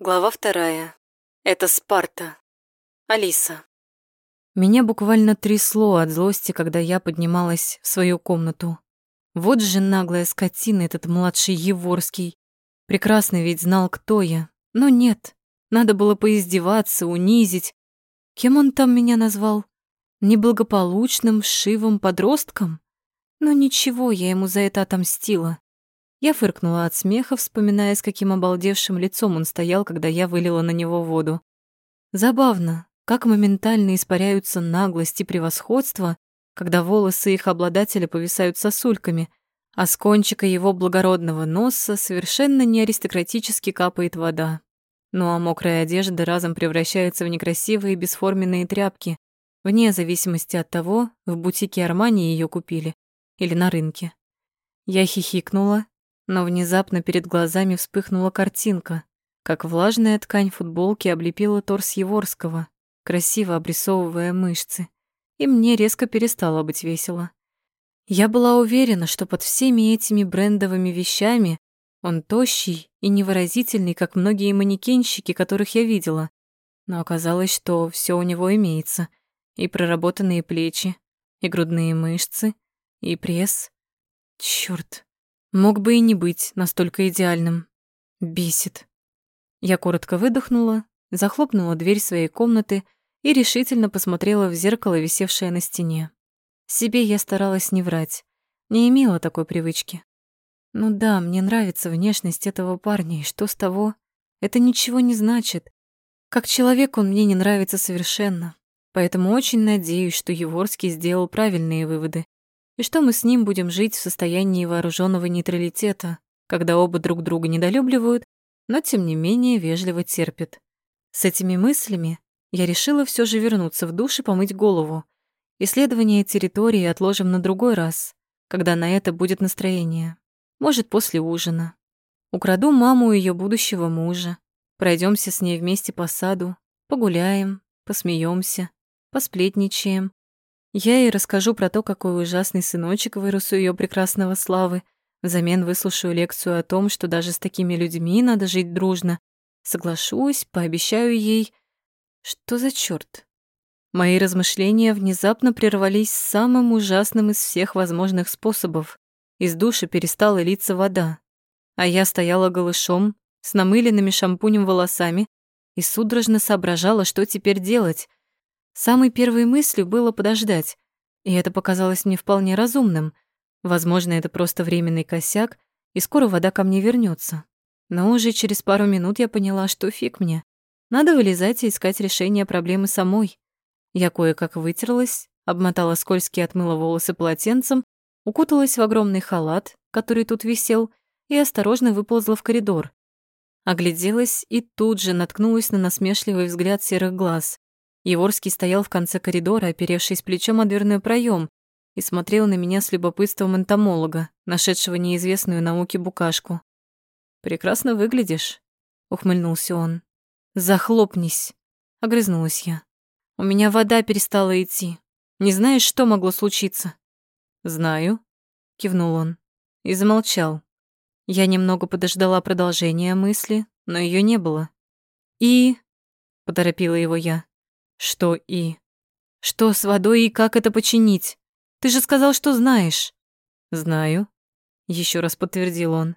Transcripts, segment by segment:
Глава вторая. Это Спарта. Алиса. Меня буквально трясло от злости, когда я поднималась в свою комнату. Вот же наглая скотина этот младший Еворский. Прекрасно ведь знал, кто я. Но нет, надо было поиздеваться, унизить. Кем он там меня назвал? Неблагополучным, шивым подростком? Но ничего, я ему за это отомстила. Я фыркнула от смеха, вспоминая, с каким обалдевшим лицом он стоял, когда я вылила на него воду. Забавно, как моментально испаряются наглость и превосходство, когда волосы их обладателя повисают сосульками, а с кончика его благородного носа совершенно не аристократически капает вода. Ну а мокрая одежда разом превращается в некрасивые бесформенные тряпки, вне зависимости от того, в бутике Армани ее купили или на рынке. Я хихикнула но внезапно перед глазами вспыхнула картинка, как влажная ткань футболки облепила торс Еворского, красиво обрисовывая мышцы, и мне резко перестало быть весело. Я была уверена, что под всеми этими брендовыми вещами он тощий и невыразительный, как многие манекенщики, которых я видела. Но оказалось, что все у него имеется. И проработанные плечи, и грудные мышцы, и пресс. Чёрт, Мог бы и не быть настолько идеальным. Бесит. Я коротко выдохнула, захлопнула дверь своей комнаты и решительно посмотрела в зеркало, висевшее на стене. Себе я старалась не врать, не имела такой привычки. Ну да, мне нравится внешность этого парня, и что с того? Это ничего не значит. Как человек он мне не нравится совершенно, поэтому очень надеюсь, что Еворский сделал правильные выводы и что мы с ним будем жить в состоянии вооруженного нейтралитета, когда оба друг друга недолюбливают, но тем не менее вежливо терпят. С этими мыслями я решила все же вернуться в душ и помыть голову. Исследование территории отложим на другой раз, когда на это будет настроение. Может, после ужина. Украду маму и ее будущего мужа. Пройдемся с ней вместе по саду, погуляем, посмеемся, посплетничаем, я ей расскажу про то, какой ужасный сыночек вырос у ее прекрасного славы. Взамен выслушаю лекцию о том, что даже с такими людьми надо жить дружно. Соглашусь, пообещаю ей... Что за чёрт? Мои размышления внезапно прервались самым ужасным из всех возможных способов. Из души перестала литься вода. А я стояла голышом, с намыленными шампунем волосами и судорожно соображала, что теперь делать. Самой первой мыслью было подождать, и это показалось мне вполне разумным. Возможно, это просто временный косяк, и скоро вода ко мне вернется. Но уже через пару минут я поняла, что фиг мне. Надо вылезать и искать решение проблемы самой. Я кое-как вытерлась, обмотала скользкие отмыла волосы полотенцем, укуталась в огромный халат, который тут висел, и осторожно выползла в коридор. Огляделась и тут же наткнулась на насмешливый взгляд серых глаз. Еворский стоял в конце коридора, оперевшись плечом о дверной проем, и смотрел на меня с любопытством энтомолога, нашедшего неизвестную науке букашку. «Прекрасно выглядишь», — ухмыльнулся он. «Захлопнись», — огрызнулась я. «У меня вода перестала идти. Не знаешь, что могло случиться?» «Знаю», — кивнул он и замолчал. Я немного подождала продолжения мысли, но ее не было. «И...» — поторопила его я. Что и? Что с водой и как это починить? Ты же сказал, что знаешь. Знаю, еще раз подтвердил он.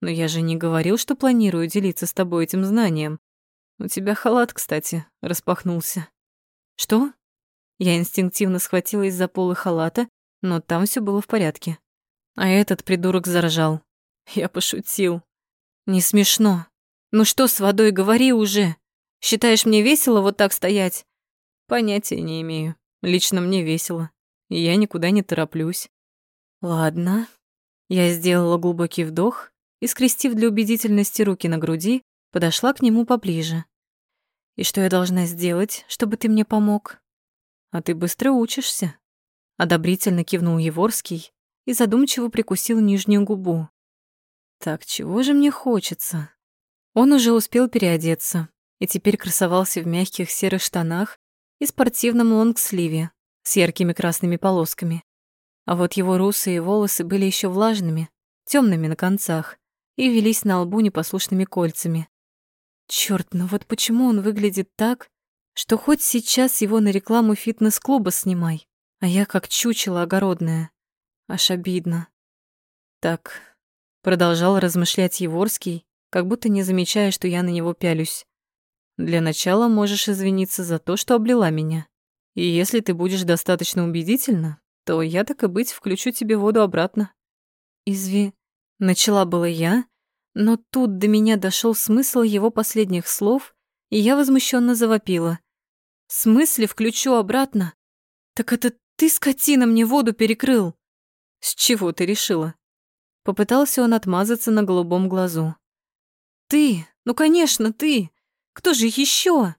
Но я же не говорил, что планирую делиться с тобой этим знанием. У тебя халат, кстати, распахнулся. Что? Я инстинктивно схватилась за полы халата, но там все было в порядке. А этот придурок заржал. Я пошутил. Не смешно. Ну что с водой, говори уже. Считаешь, мне весело вот так стоять? Понятия не имею. Лично мне весело. И я никуда не тороплюсь. Ладно. Я сделала глубокий вдох и, скрестив для убедительности руки на груди, подошла к нему поближе. И что я должна сделать, чтобы ты мне помог? А ты быстро учишься. Одобрительно кивнул Еворский и задумчиво прикусил нижнюю губу. Так, чего же мне хочется? Он уже успел переодеться и теперь красовался в мягких серых штанах и спортивном лонгсливе с яркими красными полосками. А вот его русые волосы были еще влажными, темными на концах и велись на лбу непослушными кольцами. Чёрт, ну вот почему он выглядит так, что хоть сейчас его на рекламу фитнес-клуба снимай, а я как чучело огородное. Аж обидно. Так, продолжал размышлять Еворский, как будто не замечая, что я на него пялюсь. Для начала можешь извиниться за то, что облила меня. И если ты будешь достаточно убедительна, то я так и быть включу тебе воду обратно. Изви... Начала было я, но тут до меня дошел смысл его последних слов, и я возмущенно завопила. «В смысле включу обратно? Так это ты, скотина, мне воду перекрыл!» «С чего ты решила?» Попытался он отмазаться на голубом глазу. «Ты! Ну, конечно, ты! Кто же еще?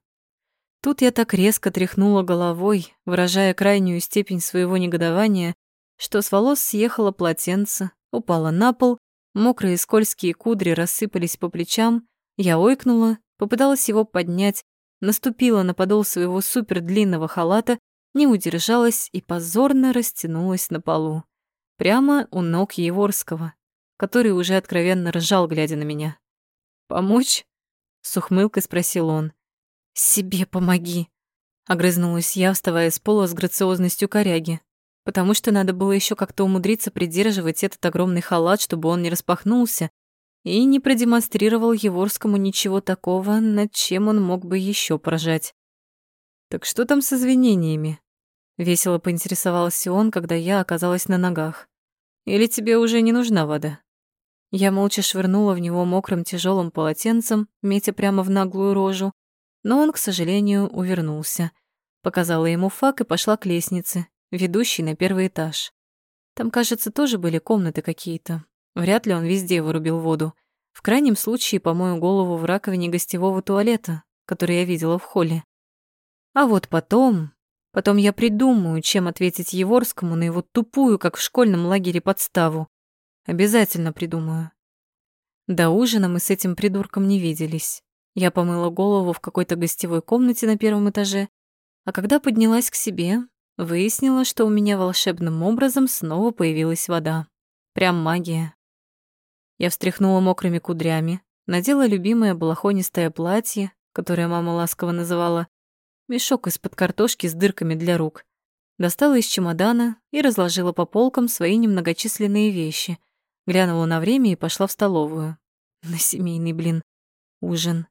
Тут я так резко тряхнула головой, выражая крайнюю степень своего негодования, что с волос съехало полотенце, упало на пол, мокрые скользкие кудри рассыпались по плечам, я ойкнула, попыталась его поднять, наступила на подол своего супердлинного халата, не удержалась и позорно растянулась на полу. Прямо у ног Еворского, который уже откровенно ржал, глядя на меня. «Помочь?» — с ухмылкой спросил он. «Себе помоги!» Огрызнулась я, вставая с пола с грациозностью коряги, потому что надо было еще как-то умудриться придерживать этот огромный халат, чтобы он не распахнулся и не продемонстрировал Еворскому ничего такого, над чем он мог бы еще поражать. «Так что там с извинениями?» Весело поинтересовался он, когда я оказалась на ногах. «Или тебе уже не нужна вода?» Я молча швырнула в него мокрым тяжелым полотенцем, метя прямо в наглую рожу, но он, к сожалению, увернулся. Показала ему фак и пошла к лестнице, ведущей на первый этаж. Там, кажется, тоже были комнаты какие-то. Вряд ли он везде вырубил воду. В крайнем случае помою голову в раковине гостевого туалета, который я видела в холле. А вот потом... Потом я придумаю, чем ответить Еворскому на его тупую, как в школьном лагере, подставу. Обязательно придумаю. До ужина мы с этим придурком не виделись. Я помыла голову в какой-то гостевой комнате на первом этаже, а когда поднялась к себе, выяснила, что у меня волшебным образом снова появилась вода. Прям магия. Я встряхнула мокрыми кудрями, надела любимое балахонистое платье, которое мама ласково называла мешок из-под картошки с дырками для рук, достала из чемодана и разложила по полкам свои немногочисленные вещи, глянула на время и пошла в столовую. На семейный, блин, ужин.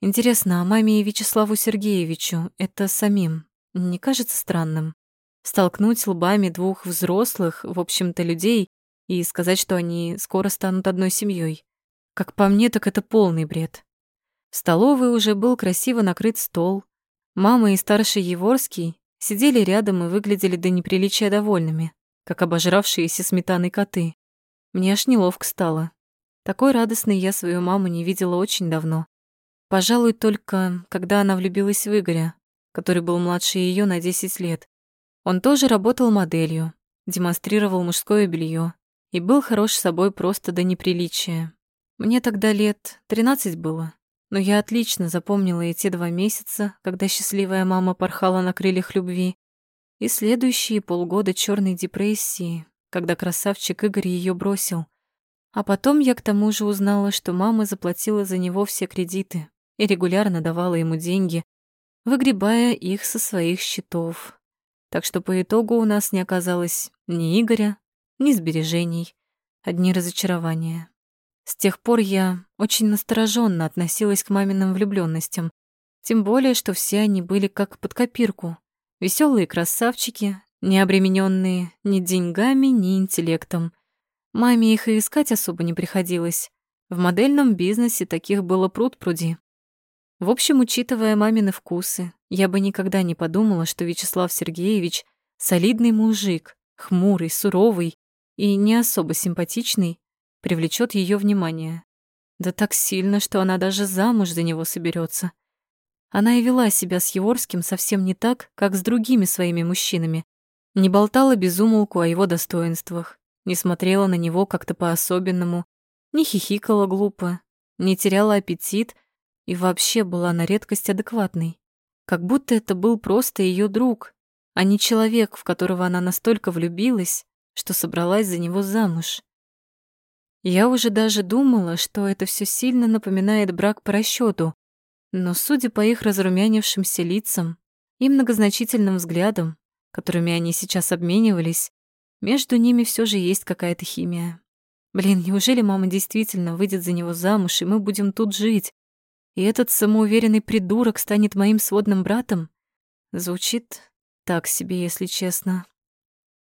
Интересно, а маме и Вячеславу Сергеевичу это самим не кажется странным? Столкнуть лбами двух взрослых, в общем-то, людей и сказать, что они скоро станут одной семьей. Как по мне, так это полный бред. В столовой уже был красиво накрыт стол. Мама и старший Еворский сидели рядом и выглядели до неприличия довольными, как обожравшиеся сметаной коты. Мне аж неловко стало. Такой радостной я свою маму не видела очень давно. Пожалуй, только когда она влюбилась в Игоря, который был младше ее на 10 лет. Он тоже работал моделью, демонстрировал мужское белье и был хорош собой просто до неприличия. Мне тогда лет 13 было, но я отлично запомнила и те два месяца, когда счастливая мама порхала на крыльях любви, и следующие полгода черной депрессии, когда красавчик Игорь ее бросил. А потом я к тому же узнала, что мама заплатила за него все кредиты, и регулярно давала ему деньги, выгребая их со своих счетов. Так что по итогу у нас не оказалось ни Игоря, ни сбережений, одни разочарования. С тех пор я очень настороженно относилась к маминым влюбленностям, тем более, что все они были как под копирку. Веселые красавчики, не обремененные ни деньгами, ни интеллектом. Маме их и искать особо не приходилось. В модельном бизнесе таких было пруд-пруди. В общем, учитывая мамины вкусы, я бы никогда не подумала, что Вячеслав Сергеевич — солидный мужик, хмурый, суровый и не особо симпатичный, привлечет ее внимание. Да так сильно, что она даже замуж за него соберется. Она и вела себя с Еворским совсем не так, как с другими своими мужчинами. Не болтала без умолку о его достоинствах, не смотрела на него как-то по-особенному, не хихикала глупо, не теряла аппетит — и вообще была на редкость адекватной. Как будто это был просто ее друг, а не человек, в которого она настолько влюбилась, что собралась за него замуж. Я уже даже думала, что это все сильно напоминает брак по расчету, Но, судя по их разрумянившимся лицам и многозначительным взглядам, которыми они сейчас обменивались, между ними все же есть какая-то химия. Блин, неужели мама действительно выйдет за него замуж, и мы будем тут жить? И этот самоуверенный придурок станет моим сводным братом? Звучит так себе, если честно.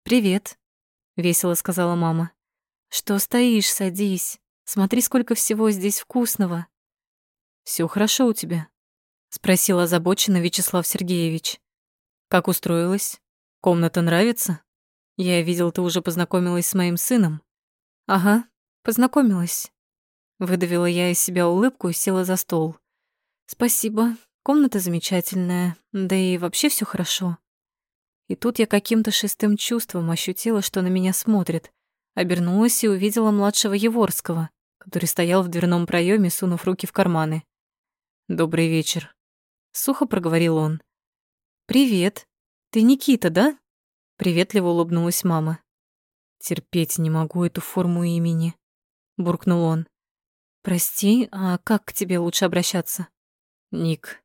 «Привет», — весело сказала мама. «Что стоишь, садись. Смотри, сколько всего здесь вкусного». Все хорошо у тебя?» — спросил озабоченно Вячеслав Сергеевич. «Как устроилась? Комната нравится? Я видел, ты уже познакомилась с моим сыном». «Ага, познакомилась». Выдавила я из себя улыбку и села за стол. «Спасибо, комната замечательная, да и вообще все хорошо». И тут я каким-то шестым чувством ощутила, что на меня смотрит. Обернулась и увидела младшего Еворского, который стоял в дверном проеме, сунув руки в карманы. «Добрый вечер», — сухо проговорил он. «Привет. Ты Никита, да?» Приветливо улыбнулась мама. «Терпеть не могу эту форму имени», — буркнул он. «Прости, а как к тебе лучше обращаться?» «Ник».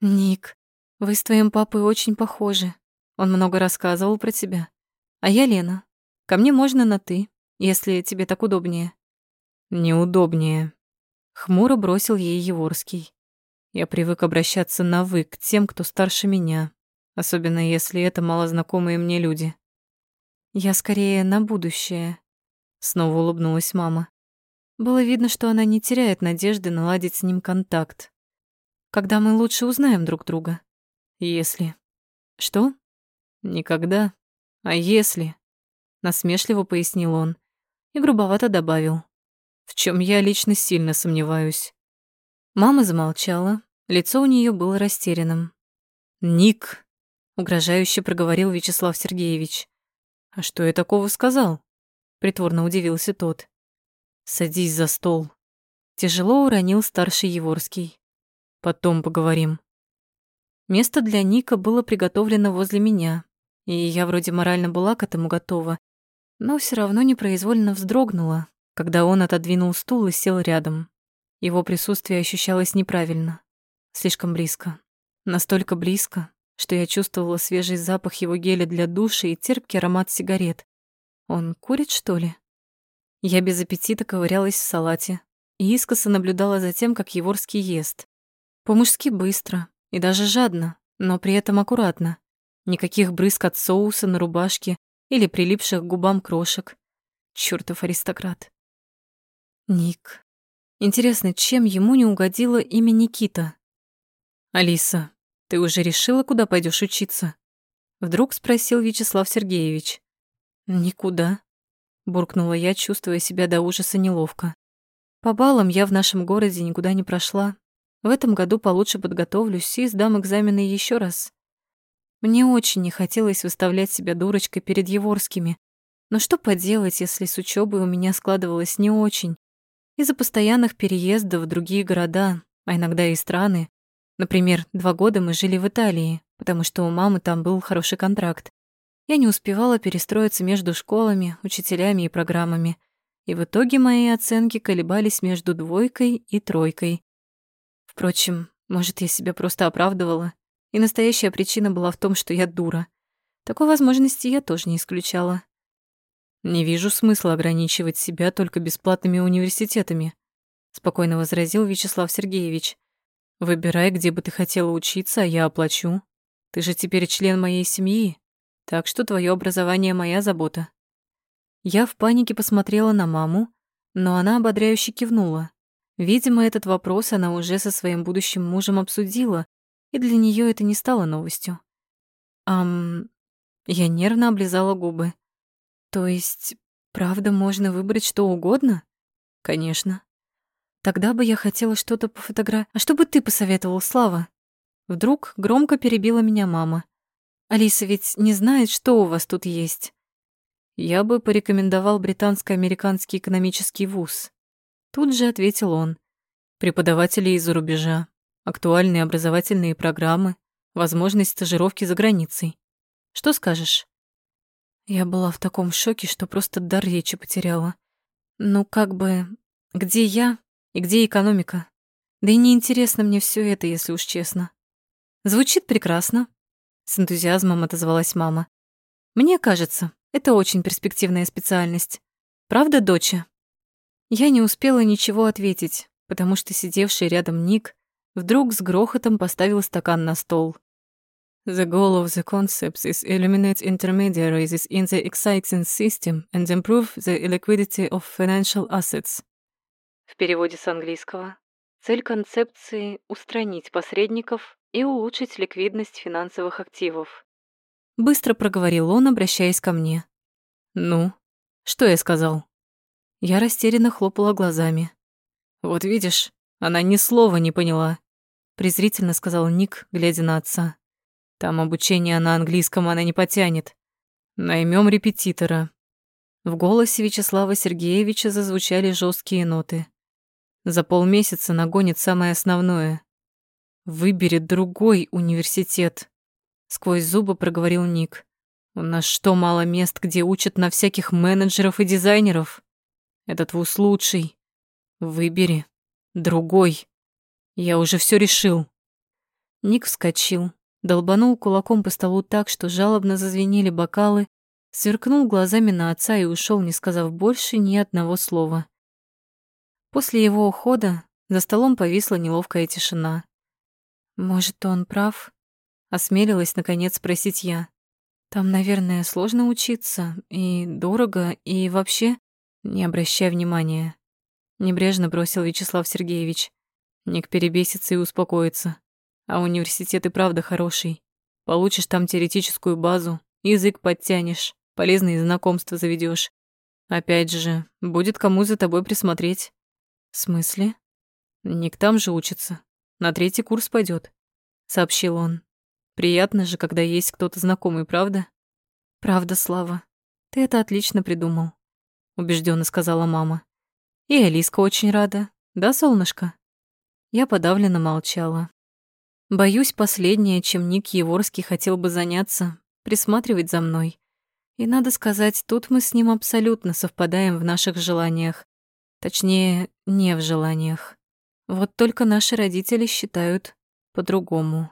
«Ник, вы с твоим папой очень похожи. Он много рассказывал про тебя. А я Лена. Ко мне можно на «ты», если тебе так удобнее». «Неудобнее», — хмуро бросил ей Еворский. «Я привык обращаться на «вы» к тем, кто старше меня, особенно если это малознакомые мне люди». «Я скорее на будущее», — снова улыбнулась мама. Было видно, что она не теряет надежды наладить с ним контакт. «Когда мы лучше узнаем друг друга?» «Если». «Что?» «Никогда. А если?» Насмешливо пояснил он и грубовато добавил. «В чем я лично сильно сомневаюсь». Мама замолчала, лицо у нее было растерянным. «Ник», — угрожающе проговорил Вячеслав Сергеевич. «А что я такого сказал?» — притворно удивился тот. «Садись за стол». Тяжело уронил старший Еворский. «Потом поговорим». Место для Ника было приготовлено возле меня, и я вроде морально была к этому готова, но все равно непроизвольно вздрогнула, когда он отодвинул стул и сел рядом. Его присутствие ощущалось неправильно, слишком близко. Настолько близко, что я чувствовала свежий запах его геля для душа и терпкий аромат сигарет. Он курит, что ли? Я без аппетита ковырялась в салате и искоса наблюдала за тем, как Еворский ест. По-мужски быстро и даже жадно, но при этом аккуратно. Никаких брызг от соуса на рубашке или прилипших к губам крошек. Чёртов аристократ. Ник. Интересно, чем ему не угодило имя Никита? Алиса, ты уже решила, куда пойдешь учиться? Вдруг спросил Вячеслав Сергеевич. Никуда, буркнула я, чувствуя себя до ужаса неловко. По баллам я в нашем городе никуда не прошла. В этом году получше подготовлюсь и сдам экзамены еще раз. Мне очень не хотелось выставлять себя дурочкой перед Еворскими. Но что поделать, если с учебой у меня складывалось не очень? Из-за постоянных переездов в другие города, а иногда и страны. Например, два года мы жили в Италии, потому что у мамы там был хороший контракт. Я не успевала перестроиться между школами, учителями и программами. И в итоге мои оценки колебались между двойкой и тройкой. Впрочем, может, я себя просто оправдывала. И настоящая причина была в том, что я дура. Такой возможности я тоже не исключала. «Не вижу смысла ограничивать себя только бесплатными университетами», спокойно возразил Вячеслав Сергеевич. «Выбирай, где бы ты хотела учиться, а я оплачу. Ты же теперь член моей семьи, так что твое образование моя забота». Я в панике посмотрела на маму, но она ободряюще кивнула. Видимо, этот вопрос она уже со своим будущим мужем обсудила, и для нее это не стало новостью. Ам, я нервно облизала губы. То есть, правда, можно выбрать что угодно? Конечно. Тогда бы я хотела что-то по фотографии. А что бы ты посоветовал, Слава? Вдруг громко перебила меня мама. Алиса ведь не знает, что у вас тут есть. Я бы порекомендовал британско-американский экономический вуз. Тут же ответил он. Преподаватели из-за рубежа актуальные образовательные программы, возможность стажировки за границей. Что скажешь? Я была в таком шоке, что просто дар речи потеряла. Ну, как бы, где я и где экономика? Да и неинтересно мне все это, если уж честно. Звучит прекрасно, с энтузиазмом отозвалась мама. Мне кажется, это очень перспективная специальность. Правда, доча? Я не успела ничего ответить, потому что сидевший рядом Ник вдруг с грохотом поставил стакан на стол. The goal of the concepts is eliminate intermediaries in the exciting system and improve the liquidity of financial assets. В переводе с английского. Цель концепции – устранить посредников и улучшить ликвидность финансовых активов. Быстро проговорил он, обращаясь ко мне. «Ну, что я сказал?» Я растерянно хлопала глазами. «Вот видишь, она ни слова не поняла», — презрительно сказал Ник, глядя на отца. «Там обучение на английском она не потянет. Наймем репетитора». В голосе Вячеслава Сергеевича зазвучали жесткие ноты. За полмесяца нагонит самое основное. Выберет другой университет. Сквозь зубы проговорил Ник. У нас что, мало мест, где учат на всяких менеджеров и дизайнеров? Этот вуз лучший. Выбери. Другой. Я уже все решил. Ник вскочил, долбанул кулаком по столу так, что жалобно зазвенели бокалы, сверкнул глазами на отца и ушел, не сказав больше ни одного слова. После его ухода за столом повисла неловкая тишина. «Может, он прав?» — осмелилась, наконец, спросить я. «Там, наверное, сложно учиться, и дорого, и вообще...» Не обращай внимания. Небрежно бросил Вячеслав Сергеевич. Ник перебесится и успокоится. А университет и правда хороший. Получишь там теоретическую базу, язык подтянешь, полезные знакомства заведешь. Опять же, будет кому за тобой присмотреть. В смысле? Ник там же учится. На третий курс пойдет, сообщил он. Приятно же, когда есть кто-то знакомый, правда? Правда, Слава. Ты это отлично придумал убежденно сказала мама. И Алиска очень рада. Да, солнышко? Я подавленно молчала. Боюсь, последнее, чем Ник Еворский хотел бы заняться, присматривать за мной. И надо сказать, тут мы с ним абсолютно совпадаем в наших желаниях. Точнее, не в желаниях. Вот только наши родители считают по-другому.